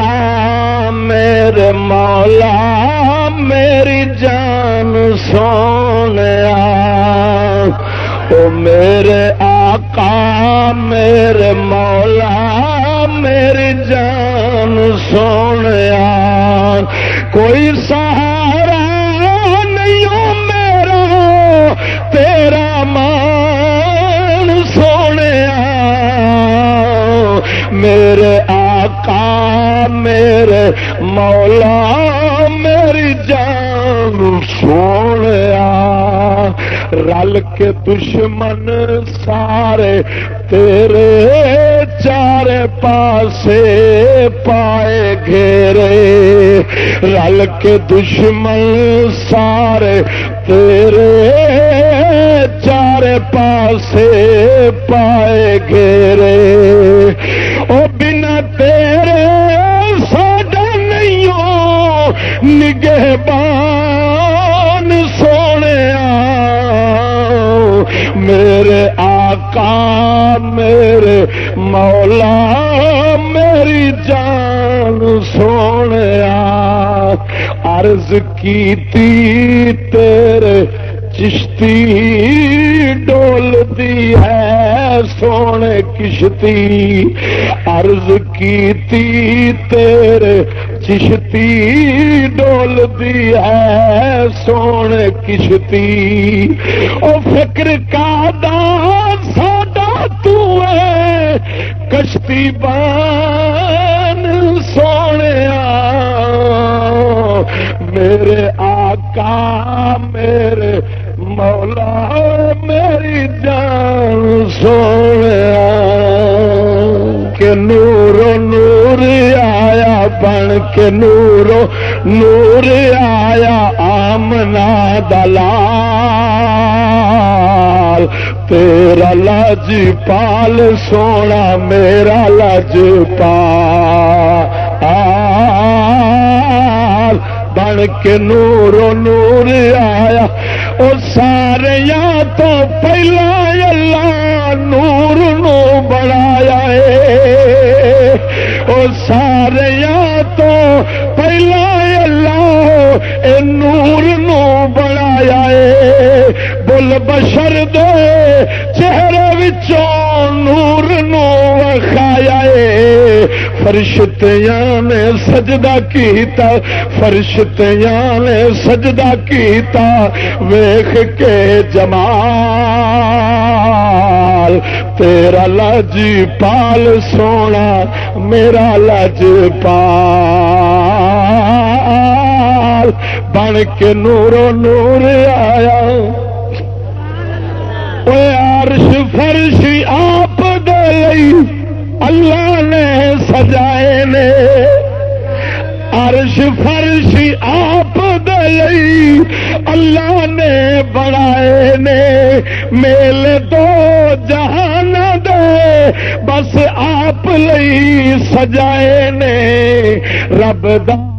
آقا میرے مولا، میری جان سونے او میرے آقا، میرے مولا، میری جان سونے کوئی سہارا نہیں ہو میرا، تیرا مان سونے میرے آقا میرے مولا میری جان سونے رل کے دشمن سارے تیرے چار پاسے پائے گھیرے۔ رل کے دشمن سارے تیرے چار پاسے پائے گھیرے۔ او بنا تیرے مہربان سونے میرے آقا میرے مولا میری جان سونے عرض کی تیرے چشتی ڈولتی ہے، سونے کشتی۔ عرض کی تیرے، چشتی ڈول دی ہے، سونے کشتی۔ او فکر کا دان ساڈا تو ہے کشتی بان سونے۔ میرے آقا، میرے مولا میری جان سونے کہ نورو نور آیا بن کے نورو نور آیا آمنا دلال تیرا لاج پال سونا میرا لاج پال بن کے نورو نور آیا اور سارے تو پہلا اللہ نور نو بنایا اور سارے تو پہلا اللہ اے نور نو بنایا بل بشر دے چہرے وچوں نور نو فرشتیاں نے سجدہ کیتا، فرشتیاں نے سجدہ کیتا ویخ کے جمال، تیرا لج پال سونا، میرا لج پال۔ بن کے نورو نور آیا۔ عرش فرش آپ دے اللہ نے سجائے نے عرش فرش آپ دلئی اللہ نے بڑھائے نے میل دو جہان دے بس آپ لئی سجائے نے رب دا